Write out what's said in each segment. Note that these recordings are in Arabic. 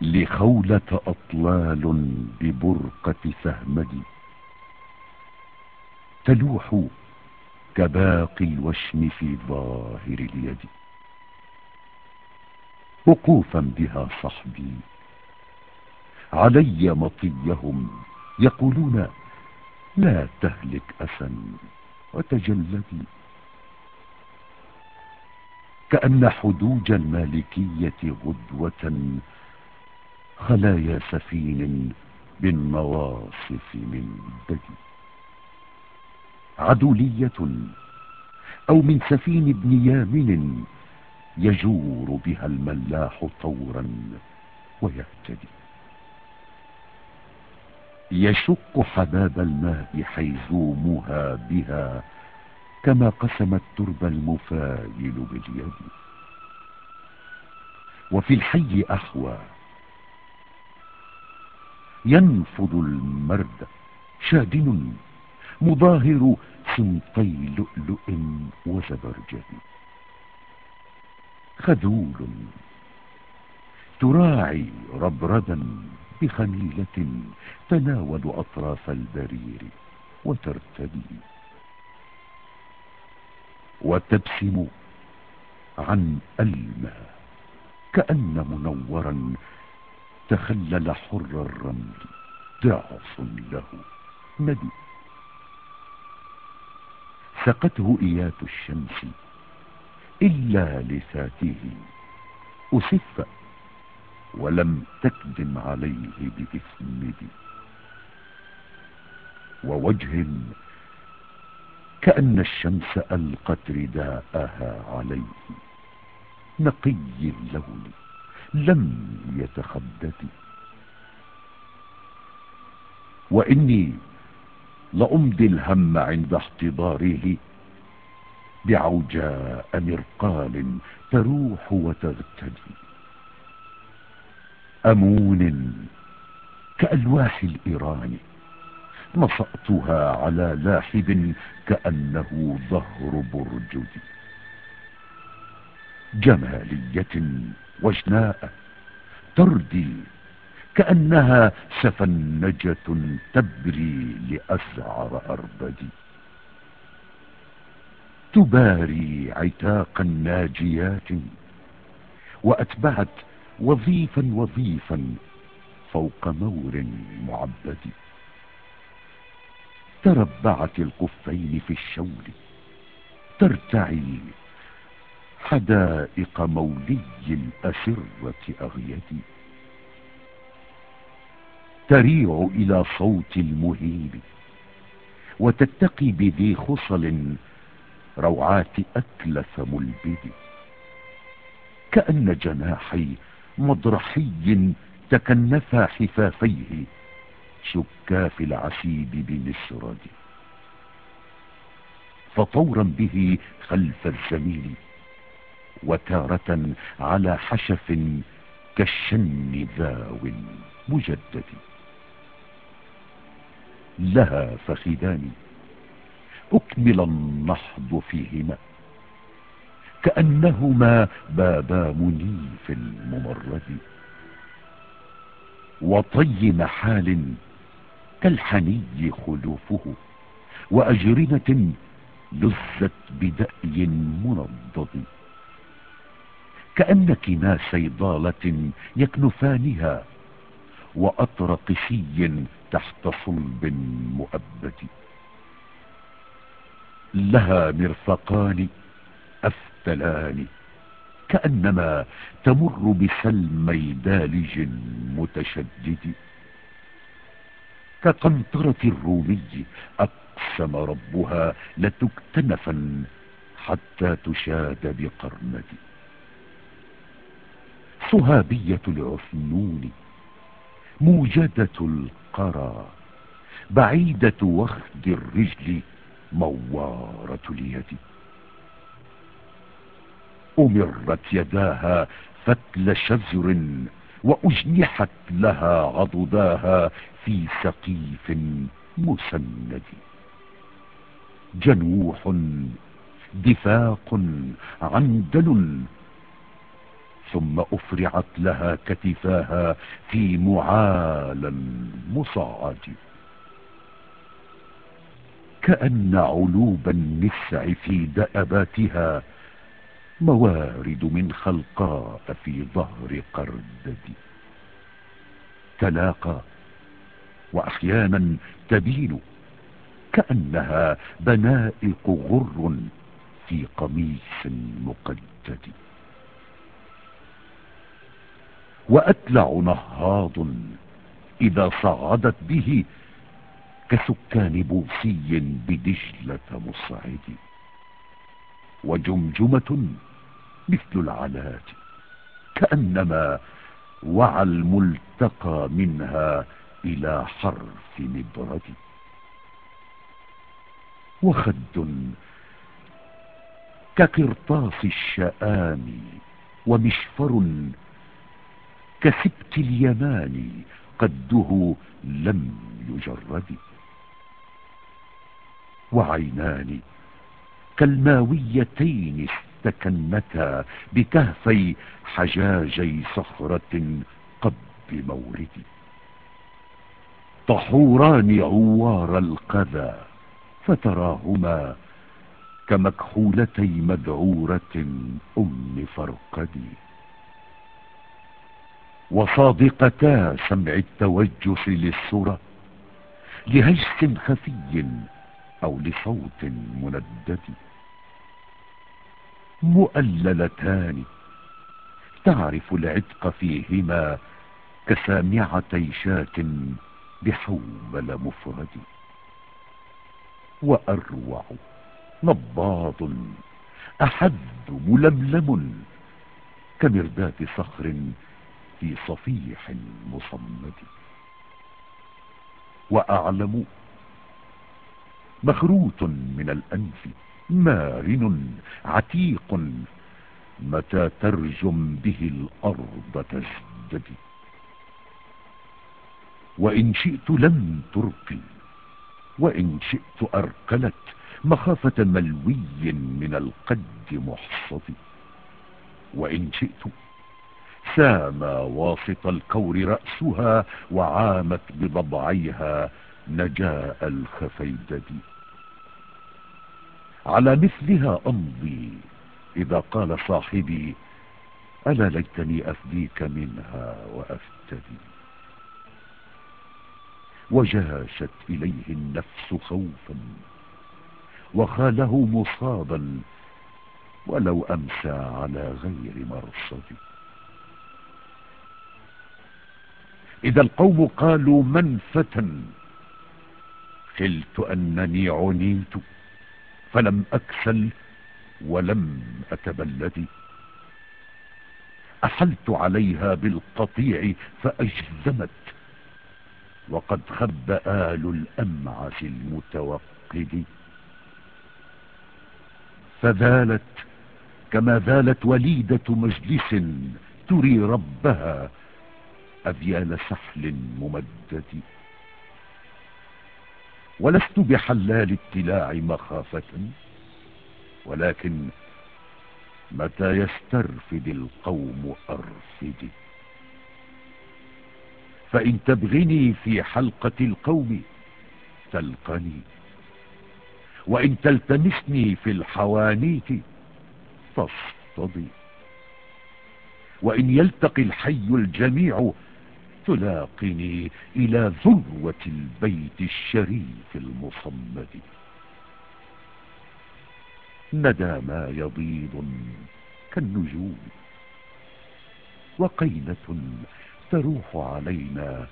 لخولة أطلال ببرقة سهمد. تلوح كباقي الوشم في ظاهر اليد. وقوفا بها صحبي. علي مطيهم يقولون لا تهلك أسا وتجلدي. كأن حدوج المالكية غدوة خلايا سفين بالنواصف من بدي عدولية أو من سفين ابن يامن يجور بها الملاح طورا ويهتدي. يشق حباب الماء حيزومها بها كما قسم الترب المفايل باليد. وفي الحي أحوى ينفض المرد شادن مظاهر سنطي لؤلؤ وزبرجد. خذول تراعي ربردا بخميلة تناول أطراف البرير وترتدي. وتبسم عن ألمى كأن منورا تخلل حر الرمل ضعف له. ندي سقته إيات الشمس إلا لساته أسف ولم تكدم عليه بإثمد ووجه كأن الشمس ألقت رداءها عليه. نقي اللون. لم يتخدد وإني لأمضي الهم عند احتضاره بعوجاء مرقال تروح وتغتدي أمون كألواح الإيران نصأتها على لاحب كأنه ظهر برجد جمالية وجناء تردي كأنها سفنجة تبري لأسعر أربدي تباري عتاق الناجيات وأتبعت وظيفا وظيفا فوق مور معبد. تربعت القفين في الشول ترتعي حدائق مولي الأسرة أغيدي. تريع إلى صوت المهيب وتتقي بذي خصل روعات أكلف ملبد. كأن جناحي مضرحي تكنفا حفافيه شكاف العسيب بمسرد. فطورا به خلف الزميل وتارة على حشف كالشن ذاو مجدد لها فخذان أكمل النحض فيهما كأنهما بابا منيف ممرد وطي محال كالحني خلوفه وأجرنة لزت بدأي منضد. كأن كناسي ضالة يكنفانها وأطرقشي تحت صلب مؤبد. لها مرفقان أفتلان كأنما تمر بسلمي دالج متشدد. كقنطرة الرومي أقسم ربها لتكتنفا حتى تشاد بقرمد صهابية العثنون موجدة القرى بعيدة وخد الرجل موارة اليد. أمرت يداها فتل شزر وأجنحت لها عضداها في سقيف مسند. جنوح دفاق عندل ثم أفرعت لها كتفاها في معال مصعد كأن علوب النسع في دأباتها موارد من خلقاء في ظهر قردد. تلاقى وأحيانا تبين كأنها بنائق غر في قميص مقدد. وأتلع نهاض إذا صعدت به كسكان بوسي بدجلة مصعد وجمجمة مثل العلات كأنما وعى الملتقى منها إلى حرف مبرد وخد كقرطاس الشآم ومشفر كسبت اليمان قده لم يجرد. وعينان كالماويتين استكنتا بكهفي حجاجي صخرة قب مورد. طحوران عوار القذى فتراهما كمكحولتي مدعورة أم فرقد. وصادقتا سمع التوجس للسرى لهجس خفي أو لصوت مندد. مؤللتان تعرف العتق فيهما كسامعتي شاة بحومل مفرد. وأروع نباض أحد ململم كمردات صخر في صفيح مصمد. وأعلم مخروط من الأنف مارن عتيق متى ترجم به الأرض تزدد وإن شئت لم ترقي وإن شئت أركلت مخافة ملوي من القد محصد وإن شئت سامى واسط الكور رأسها وعامت بضبعيها نجاء الخفيدد على مثلها أمضي إذا قال صاحبي ألا ليتني أفديك منها وأفتدي. وجاشت إليه النفس خوفا وخاله مصابا ولو أمسى على غير مرصد. إذا القوم قالوا من فتن خلت أنني عنيت فلم أكسل ولم أتبلد. أحلت عليها بالقطيع فأجزمت وقد خب آل الأمعس المتوقد. فذالت كما ذالت وليدة مجلس تري ربها أذيال سحل ممدد. ولست بحلال التلاع مخافة ولكن متى يسترفد القوم أرفد. فإن تبغني في حلقة القوم تلقني وإن تلتمسني في الحوانيت تصطدي وإن يلتقي الحي الجميع تلاقني إلى ذروة البيت الشريف المصمد. ندى ما يبيض كالنجوم وقينة تروح علينا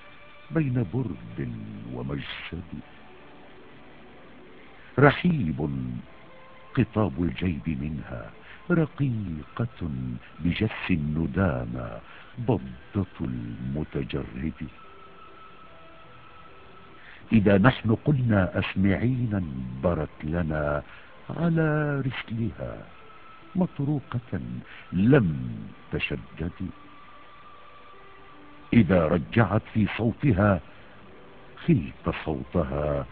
بين برد ومجسد. رحيب قطاب الجيب منها رقيقة بجس الندامى ضدة المتجرد. إذا نحن قلنا أسمعينا برت لنا على رسلها مطروقة لم تشدد. إذا رجعت في صوتها خلت صوتها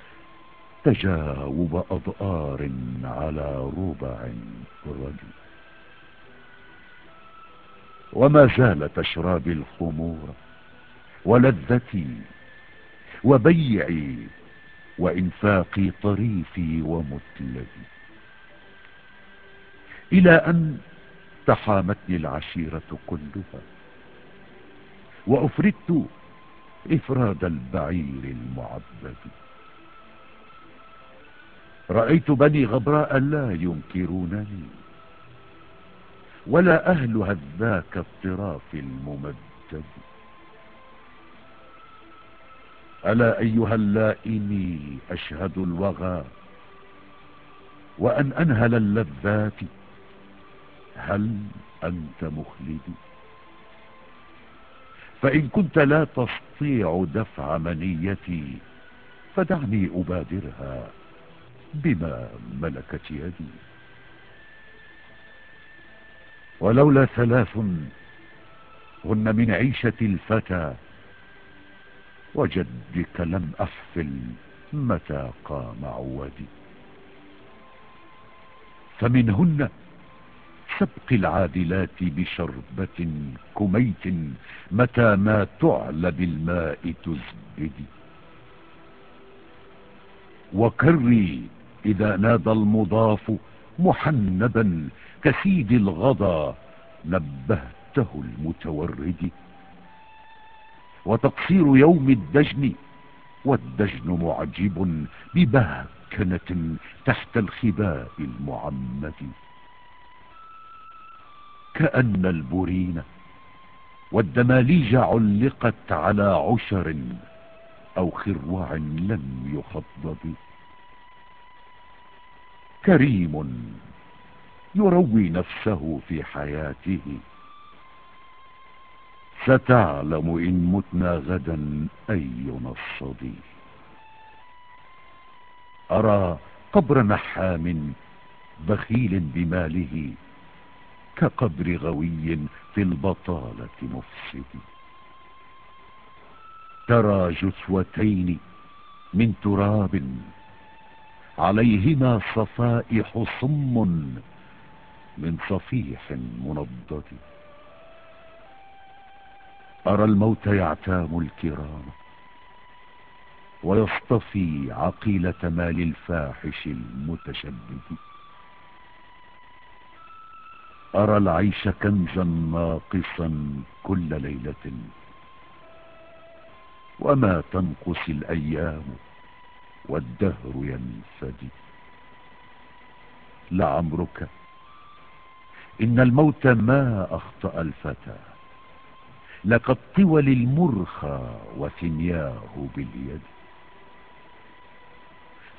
تجاوب أضآر على ربع رجل وما زال تشرابي الخمور ولذتي وبيعي وإنفاقي طريفي ومتلبي إلى أن تحامتني العشيرة كلها وأفردت إفراد البعير المعبد رأيت بني غبراء لا ينكرونني. ولا أهل هذاك الطراف الممدد. ألا أيها اللائمي أشهد الوغى وأن أنهل اللذات هل أنت مخلدي فإن كنت لا تستطيع دفع منيتي فدعني أبادرها بما ملكت يدي. ولولا ثلاث هن من عيشة الفتى وجدك لم أحفل متى قام عودي فمنهن سبق العادلات بشربة كميت متى ما تعلى بالماء تزبدي وكري إذا نادى المضاف محنبا كسيد الغضا نبهته المتورد. وتقصير يوم الدجن والدجن معجب ببهكنة تحت الخباء المعمد. كأن البرين والدماليج علقت على عشر أو خروع لم يخضب. كريم يروي نفسه في حياته. ستعلم إن متنا غدا أي نصدي أرى قبر نحام بخيل بماله كقبر غوي في البطالة مفسد. ترى جثوتين من تراب عليهما صفائح صم من صفيح منضد. أرى الموت يعتام الكرام ويصطفي عقيلة مال الفاحش المتشدد. أرى العيش كنزا ناقصا كل ليلة. وما تنقص الأيام والدهر ينفدي لعمرك إن الموت ما أخطأ الفتى. لقد طول المرخى وثنياه باليد.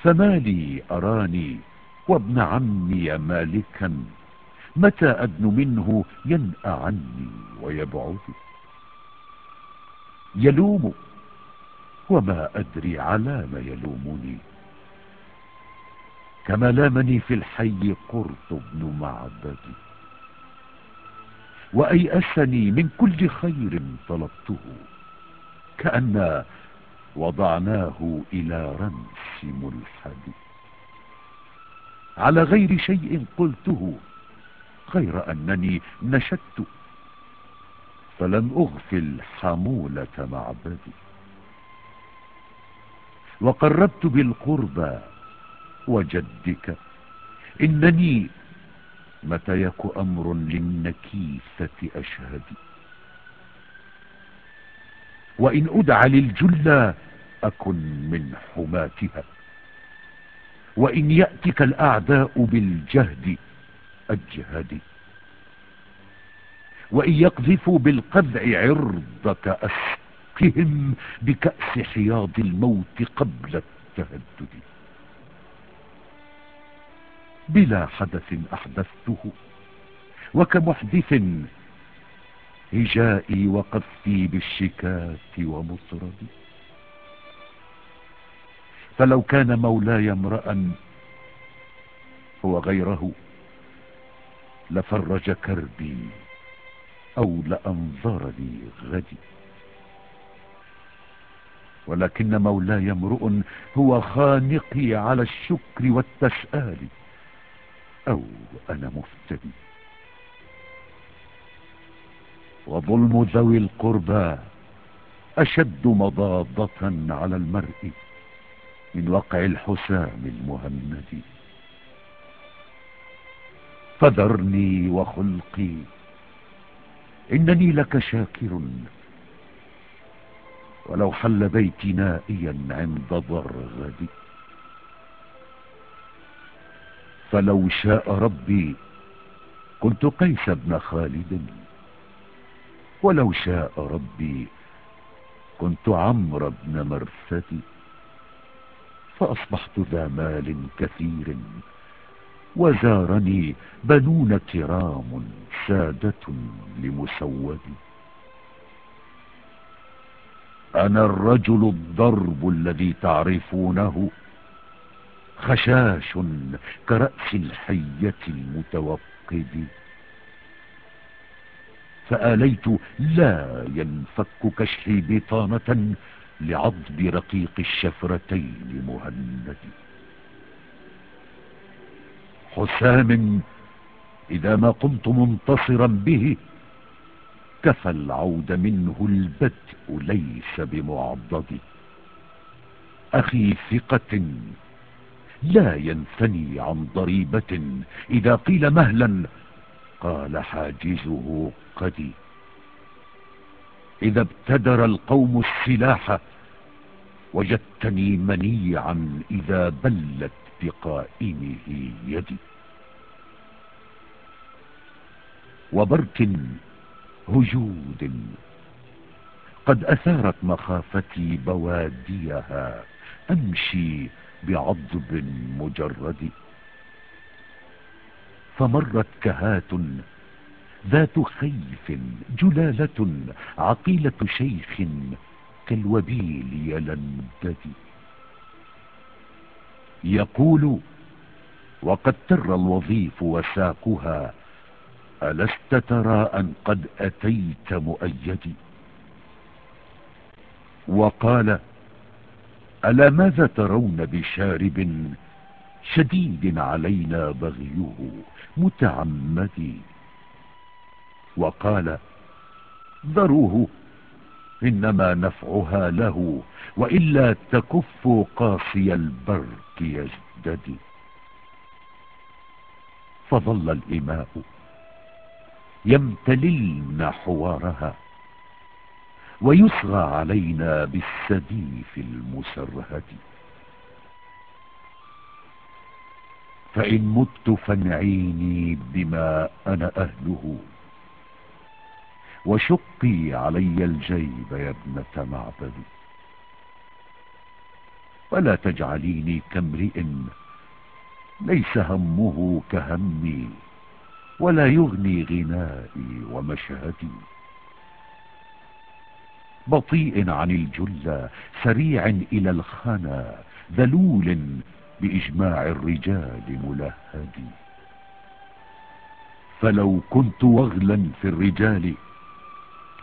فما لي أراني وابن عمي مالكا. متى أدن منه ينأى عني ويبعد يلوم وما أدري على ما يلومني. كما لامني في الحي قرط بن معبدي وأيأسني من كل خير طلبته. كأن وضعناه إلى رمس ملحد. على غير شيء قلته غير أنني نشدت. فلم أغفل حمولة معبدي. وقربت بالقربى وجدك. إنني متى يك أمر للنكيسة أشهد. وإن أدعى للجلة أكن من حماتها. وإن يأتك الأعداء بالجهد أجهد. وإن يقذفوا بالقذع عرضك أسقهم بكأس حياض الموت قبل التهدد. بلا حدث أحدثته وكمحدث هجائي وقذفي بالشكات ومطردي فلو كان مولاي امرأ هو غيره لفرج كربي أو لأنظرني غدي. ولكن مولاي امرؤ هو خانقي على الشكر والتسآل. أو أنا مفتدي. وظلم ذوي القربى أشد مضاضة على المرء من وقع الحسام المهند. فذرني وخلقي إنني لك شاكر ولو حل بيتي نائيا عند ضرغدي. فلو شاء ربي كنت قيس بن خالد. ولو شاء ربي كنت عمرو بن مرثد. فأصبحت ذا مال كثير وزارني بنون كرام سادة لمسود. أنا الرجل الضرب الذي تعرفونه. خشاش كرأس الحية المتوقد. فآليت لا ينفك كشحي بطانة لعضب رقيق الشفرتين مهند. حسام إذا ما قمت منتصرا به كفى العود منه البدء ليس بمعضد. أخي ثقة لا ينثني عن ضريبة. إذا قيل مهلا قال حاجزه قدي إذا ابتدر القوم السلاح وجدتني منيعا إذا بلت بقائمه يدي. وبرك هجود قد أثارت مخافتي بواديها. أمشي بعضب مجرد. فمرت كهات ذات خيف جلالة عقيلة شيخ كالوبيل يلندد يقول وقد تر الوظيف وساقها ألست ترى أن قد أتيت مؤيدي؟ وقال ألا ماذا ترون بشارب شديد علينا بغيه متعمد؟ وقال ذروه إنما نفعها له وإلا تكف قاسي البرك يزدد فظل الإماء يمتللن حوارها ويصغى علينا بالسديف المسرهد. فإن مت فانعيني بما أنا أهله وشقي علي الجيب يا ابنة معبد. ولا تجعليني كامرئ ليس همه كهمي. ولا يغني غنائي ومشهدي. بطيء عن الجلة سريع إلى الخنا ذلول بإجماع الرجال ملهدي. فلو كنت وغلا في الرجال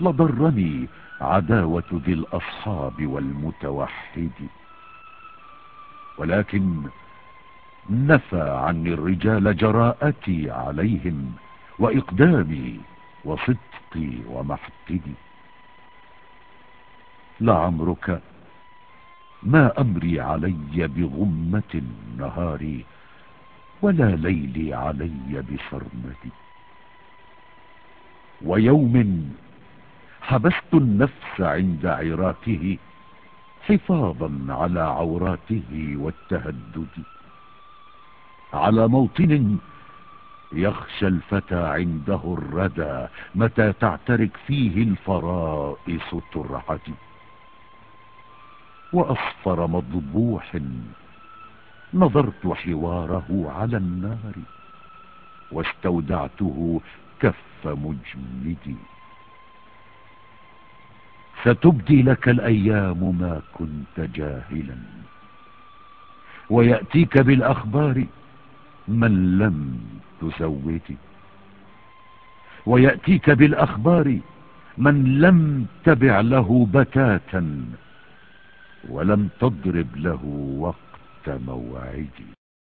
لضرني عداوة ذي الأصحاب والمتوحد. ولكن نفى عني الرجال جراءتي عليهم وإقدامي وصدقي ومحتدي لعمرك ما أمري علي بغمة نهاري ولا ليلي علي بسرمدي ويوم حبست النفس عند عراكه حفاظا على عوراته والتهدد. على موطن يخشى الفتى عنده الردى متى تعترك فيه الفرائس ترعد وأصفر مضبوح نظرت حواره على النار واستودعته كف مجمدي ستبدي لك الأيام ما كنت جاهلا. ويأتيك بالأخبار من لم تزودي ويأتيك بالأخبار من لم تبع له بتاتا ولم تضرب له وقت موعدي.